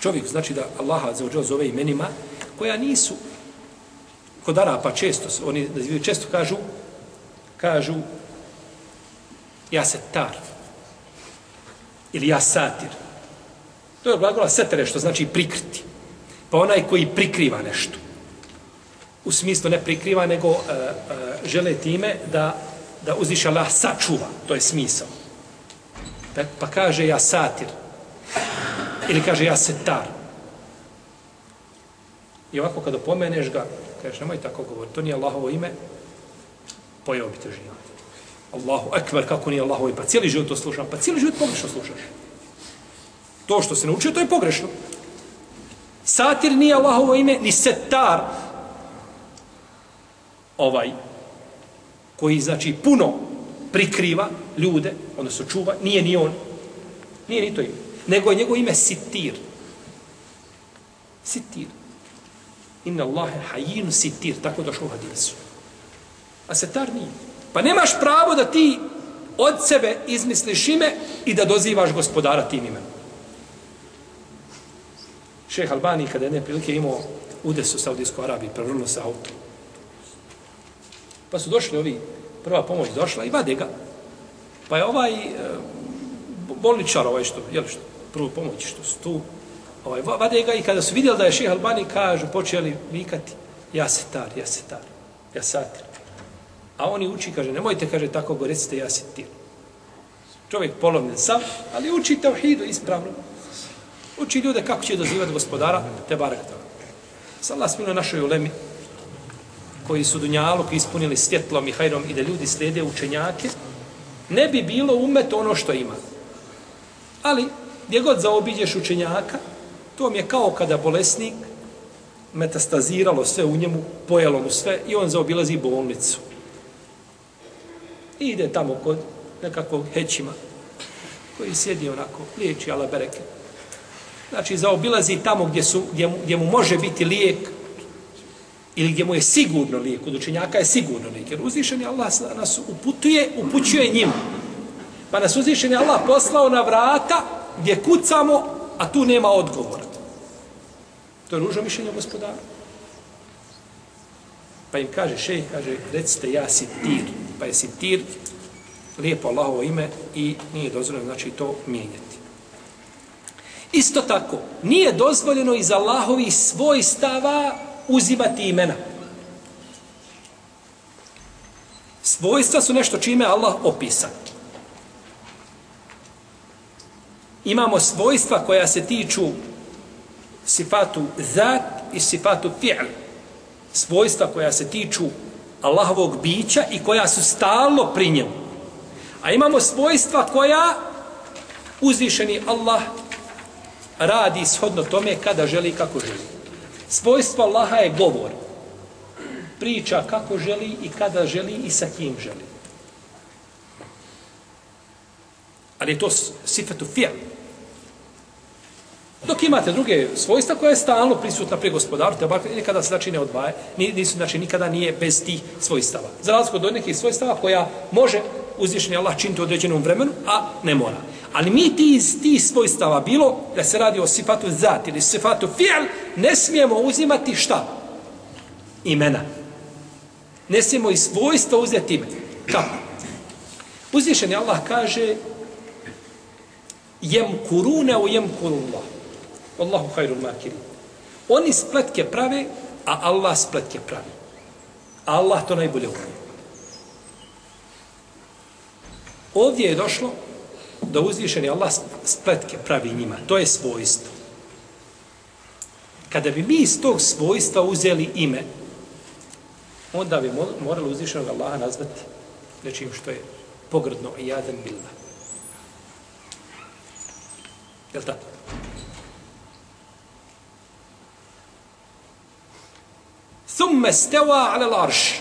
čovjek, znači da Allaha za zove imenima koja nisu kod Arapa često, oni često kažu, kažu ja se tar ili ja satir. To je glagola setere, što znači prikriti. Pa onaj koji prikriva nešto. U smislu ne prikriva, nego uh, uh, žele time da, da uzviše Allah sačuva. To je smisao. Pa, pa kaže ja satir. Ili kaže ja setar. I ovako kada pomeneš ga, Kažeš, nemoj tako govoriti, to nije Allahovo ime, pojeo bi te život. Allahu ekber, kako nije Allahovo pa cijeli život to slušam, pa cijeli život pogrešno slušaš. To što se naučio, to je pogrešno. Satir nije Allahovo ime, ni setar, ovaj, koji znači puno prikriva ljude, odnosno čuva, nije ni on, nije ni to ime, nego je njegovo ime sitir. Sitir. Inna Allahe hajinu sitir, tako došlo u hadisu. Pa A setar nije. Pa nemaš pravo da ti od sebe izmisliš ime i da dozivaš gospodara tim imenom. Šeh Albani, kada je neprilike imao udes u Saudijskoj Arabiji, prevrnuo se auto. Pa su došli ovi, prva pomoć došla i vade ga. Pa je ovaj e, bolničar, ovaj što, jel što, prvu pomoć što su tu, ovaj, vade ga i kada su vidjeli da je šeh Albani, kažu, počeli vikati, ja se tar, ja se tar, ja satir. A oni uči, kaže, nemojte, kaže, tako go, recite, ja si ti. Čovjek polovne sam, ali uči tevhidu ispravno. Uči ljude kako će dozivati gospodara, te barak to. Sala smilo našoj ulemi, koji su dunjalog ispunili svjetlom i hajrom i da ljudi slijede učenjake, ne bi bilo umet ono što ima. Ali, gdje god zaobiđeš učenjaka, To vam je kao kada bolesnik metastaziralo sve u njemu, pojelo mu sve i on zaobilazi bolnicu. I ide tamo kod nekakvog hećima koji sjedi onako, liječi ala bereke. Znači, zaobilazi tamo gdje, su, gdje, mu, gdje mu može biti lijek ili gdje mu je sigurno lijek, kod učenjaka je sigurno lijek. Jer uzvišen je Allah nas uputuje, upućuje njim. Pa nas uzvišen je Allah poslao na vrata gdje kucamo, a tu nema odgovora. To je ružno mišljenje gospodara. Pa im kaže šej, kaže, recite ja si tir. Pa je sitir lijepo Allahovo ime i nije dozvoljeno, znači to mijenjati. Isto tako, nije dozvoljeno iz Allahovi svojstava uzimati imena. Svojstva su nešto čime Allah opisan. Imamo svojstva koja se tiču sifatu zat i sifatu fi'l. Svojstva koja se tiču Allahovog bića i koja su stalno pri njemu. A imamo svojstva koja uzvišeni Allah radi shodno tome kada želi i kako želi. Svojstvo Allaha je govor. Priča kako želi i kada želi i sa kim želi. Ali je to sifatu fi'l. Dok imate druge svojstva koja je stalno prisutna pri gospodaru, te bar nikada se znači ne odvaje, nisu, znači nikada nije bez tih svojstava. Za razliku od nekih svojstava koja može uzvišeni Allah činiti u određenom vremenu, a ne mora. Ali mi ti iz tih svojstava, bilo da se radi o sifatu zat ili sifatu fi'l, ne smijemo uzimati šta? Imena. Ne smijemo iz svojstva uzeti ime. Kako? Uzvišeni Allah kaže jem kurune u jem kurullah. Allahu hajrul makiri. Oni spletke prave, a Allah spletke pravi. A Allah to najbolje umije. Ovdje je došlo da uzvišeni Allah spletke pravi njima. To je svojstvo. Kada bi mi iz tog svojstva uzeli ime, onda bi morali uzvišenog Allaha nazvati nečim što je pogrdno i jadan bilna. Jel tako? Thumme steva ale l'arš.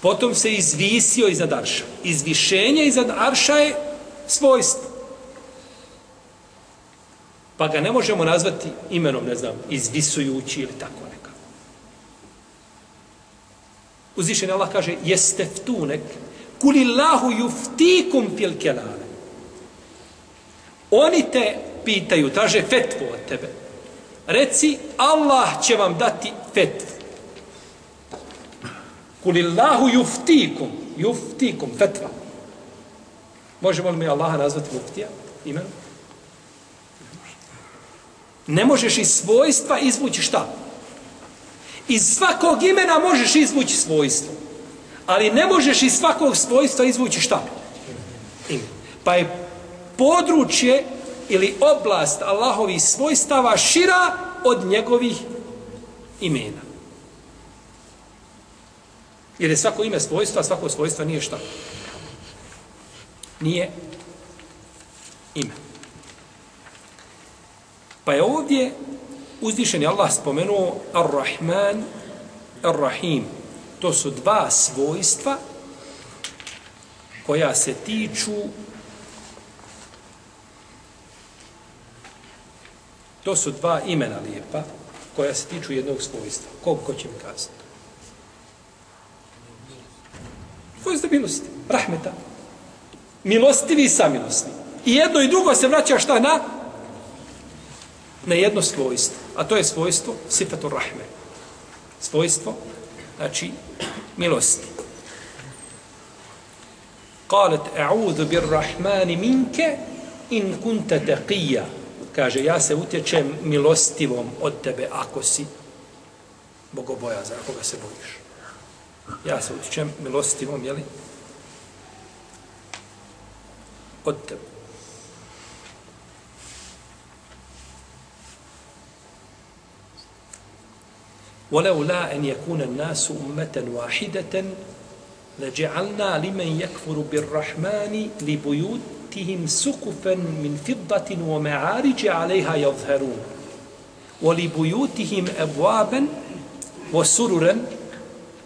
Potom se izvisio iznad arša. Izvišenje iznad arša je svojstvo. Pa ga ne možemo nazvati imenom, ne znam, izvisujući ili tako neka. Uzvišen Allah kaže, jeste ftunek, kulillahu juftikum fil kelale. Oni te pitaju, traže fetvu od tebe. Reci, Allah će vam dati fetvu. Kulillahu juftikum. Juftikum, fetva. Možemo li mi Allaha nazvati muftija imenom? Ne možeš iz svojstva izvući šta? Iz svakog imena možeš izvući svojstvo. Ali ne možeš iz svakog svojstva izvući šta? Ime. Pa je područje ili oblast Allahovih svojstava šira od njegovih imena. Jer je svako ime svojstva, svako svojstva nije šta? Nije ime. Pa je ovdje uzdišeni Allah spomenuo Ar-Rahman, Ar-Rahim. To su dva svojstva koja se tiču To su dva imena lijepa koja se tiču jednog svojstva. Kog ko će mi kazati? Svojstvo milosti, rahmeta. Milostivi i samilosni. I jedno i drugo se vraća šta na? Na jedno svojstvo. A to je svojstvo sifatu rahme. Svojstvo, znači, milosti. قالت أعوذ بالرحمن منك إن كنت تقيا kaže, ja se utječem milostivom od tebe ako si bogobojaza, ako ga se bojiš. Ja se utječem milostivom, jeli? Od tebe. ولولا أن يكون الناس أمة واحدة لجعلنا لمن يكفر بالرحمن لبيوت بيوتهم سقفا من فضة ومعارج عليها يظهرون ولبيوتهم أبوابا وسررا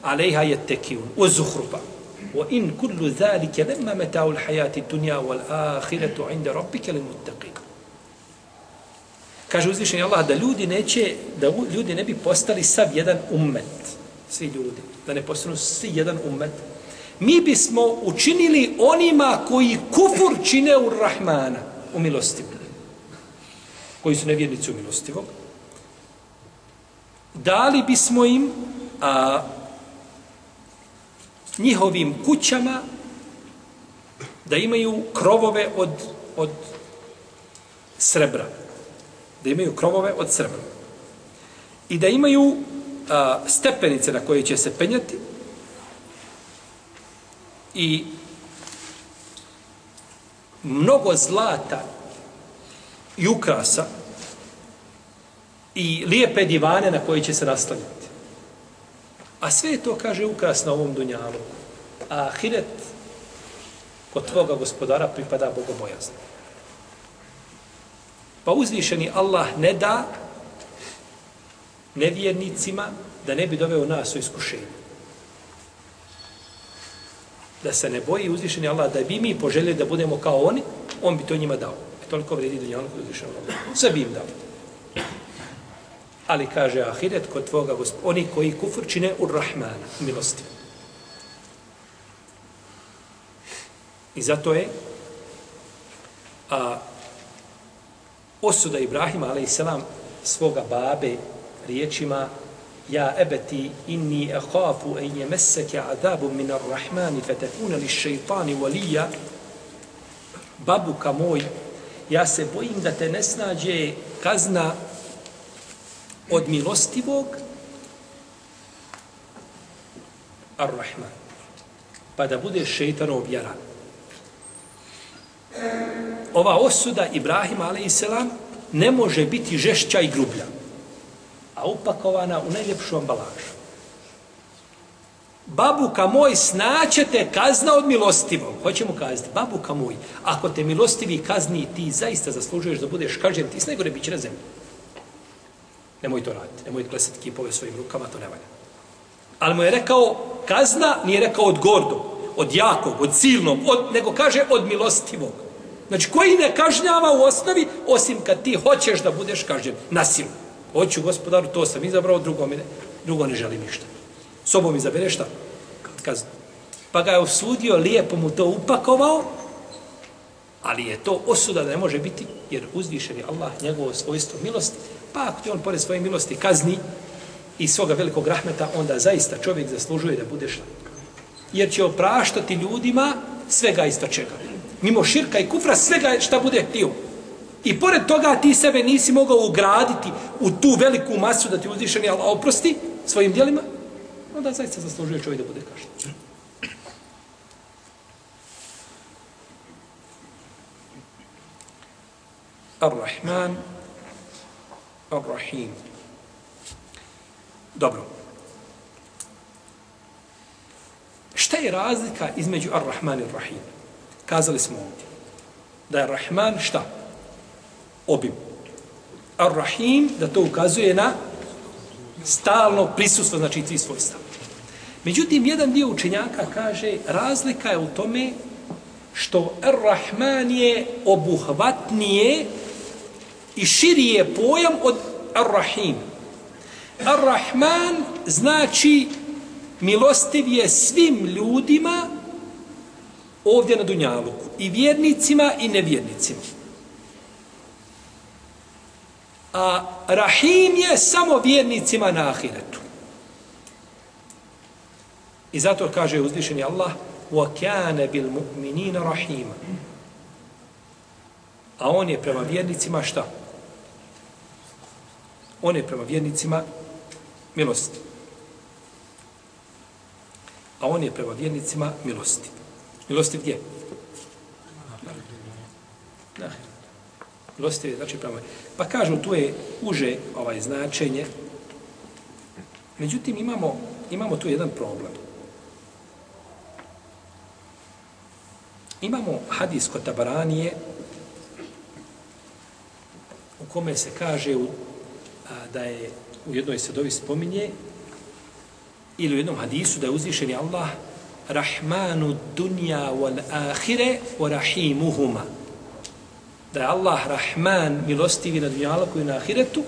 عليها يتكئون وزخرفا. وإن كل ذلك لما متاع الحياة الدنيا والآخرة عند ربك للمتقين. Kaže uzvišenje Allah da ljudi neće, da ljudi ne bi postali sav jedan ummet, svi ljudi, da ne postanu svi jedan ummet, mi bismo učinili onima koji kufur čine u Rahmana, u milostivu. Koji su nevjernici u milostivog. Dali bismo im a, njihovim kućama da imaju krovove od, od srebra. Da imaju krovove od srebra. I da imaju a, stepenice na koje će se penjati i mnogo zlata i ukrasa i lijepe divane na koje će se naslanjati. A sve to, kaže, ukras na ovom dunjalu. A ahiret kod tvoga gospodara pripada bogobojazno. Pa uzvišeni Allah ne da nevjernicima da ne bi doveo nas u iskušenje. Da se ne boji uzvišeni Allah da bi mi poželjeli da budemo kao oni, on bi to njima dao. E toliko vredi dunjalu koji uzvišeni Allah. Sve bi im dao. Ali kaže ahiret kod tvoga gospoda, oni koji kufr čine u Rahmana, milosti. I zato je a, osuda Ibrahima, ali i selam, svoga babe riječima Ja ebeti inni ehafu en je meseke min arrahmani fetekune li šeitani valija babuka moj ja se bojim da te ne snađe kazna od milostivog ar-Rahman pa da bude šeitanov vjeran ova osuda Ibrahima a.s. ne može biti žešća i grublja, a upakovana u najljepšu ambalažu. Babuka moj, snaćete kazna od milostivog. Hoćemo kazati, babuka moj, ako te milostivi kazni, ti zaista zaslužuješ da budeš kažen, ti s najgore bit će na zemlji. Nemoj to raditi, nemoj klesati kipove svojim rukama, to ne valja. Ali mu je rekao, kazna nije rekao od gordog, od jakog, od silnog, od, nego kaže od milostivog. Znači, koji ne kažnjava u osnovi, osim kad ti hoćeš da budeš kažnjen na silu. Hoću, gospodaru, to sam izabrao, drugo, mi ne, drugo ne želim ništa. Sobom izabere šta? Kaznu. Pa ga je osudio, lijepo mu to upakovao, ali je to osuda da ne može biti, jer uzvišen je Allah njegovo svojstvo milosti, pa ako ti on pored svoje milosti kazni i svoga velikog rahmeta, onda zaista čovjek zaslužuje da bude šta? Jer će opraštati ljudima svega isto čega mimo širka i kufra, svega šta bude htio. I pored toga ti sebe nisi mogao ugraditi u tu veliku masu da ti uzvišeni Allah oprosti svojim dijelima, onda zaista zaslužuje čovjek da bude kažen. Ar-Rahman, Ar-Rahim. Dobro. Šta je razlika između Ar-Rahman i Ar-Rahim? Kazali smo ovdje. Da je Rahman šta? Obim. Ar-Rahim, da to ukazuje na stalno prisustvo, znači tri svojstva. Međutim, jedan dio učenjaka kaže, razlika je u tome što Ar-Rahman je obuhvatnije i širi je pojam od Ar-Rahim. Ar-Rahman znači milostiv je svim ljudima ovdje na Dunjaluku. I vjernicima i nevjernicima A Rahim je samo vjernicima na Ahiretu. I zato kaže uzvišeni Allah وَكَانَ بِالْمُؤْمِنِينَ رَحِيمًا A on je prema vjernicima šta? On je prema vjernicima milosti. A on je prema vjernicima milosti. Milosti gdje? Na. Milosti je, znači pravo. Pa kažu, to je uže ovaj značenje. Međutim, imamo, imamo tu jedan problem. Imamo hadis kod Tabaranije u kome se kaže u, a, da je u jednoj sedovi spominje ili u jednom hadisu da je uzvišeni Allah Rahmanu dunja wal ahire wa rahimuhuma. Da je Allah Rahman milostivi na dunjaloku i na ahiretu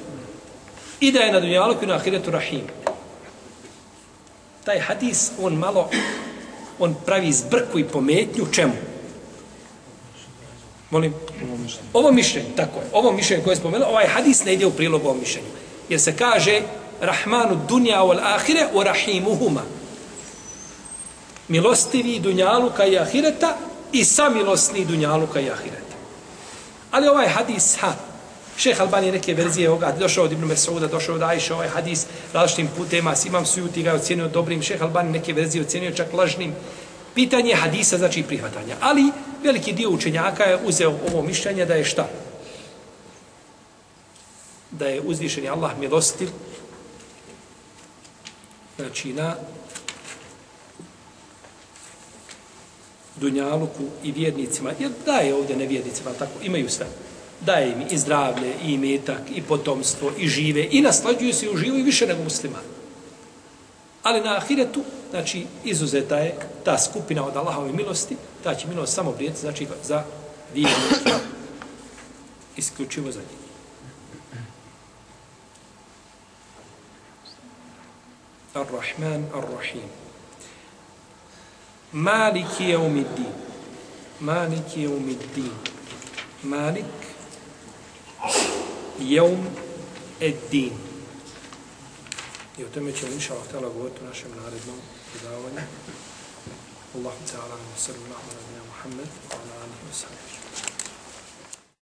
i da je na dunjaloku i na ahiretu Rahim. Taj hadis, on malo, on pravi zbrku i pometnju čemu? Molim? Ovo mišljenje, tako je. Ovo mišljenje koje je spomenuo, ovaj hadis ne ide u prilog ovom mišljenju. Jer se kaže Rahmanu dunja wal ahire wa rahimuhuma milostivi dunjaluka i ahireta i samilosni dunjaluka i ahireta. Ali ovaj hadis, ha, šeh Albani neke verzije ovoga, došao od Ibn Mesouda, došao od Ajša, ovaj hadis različitim putema, imam sujuti ga ocjenio dobrim, šeh Albani neke verzije ocjenio čak lažnim. Pitanje hadisa znači prihvatanja. Ali veliki dio učenjaka je uzeo ovo mišljenje da je šta? Da je uzvišeni Allah milostiv znači na dunjaluku i vjernicima, jer daje ovdje nevjernicima, tako, imaju sve. Daje im i zdravlje, i imetak, i potomstvo, i žive, i naslađuju se i uživaju više nego muslimani. Ali na ahiretu, znači, izuzeta je ta skupina od Allahove milosti, ta će milost samo vrijeti, znači, za vjernike, isključivo za njih. Ar-Rahman, Ar-Rahim. Maliki je umiddin. Maliki je umiddin. Malik jeum eddin. I o tome ćemo inša Allah htjela govoriti u našem narednom predavanju. Allahu ta'ala wa sallam ala nabina Muhammed wa ala alihi wa sallam.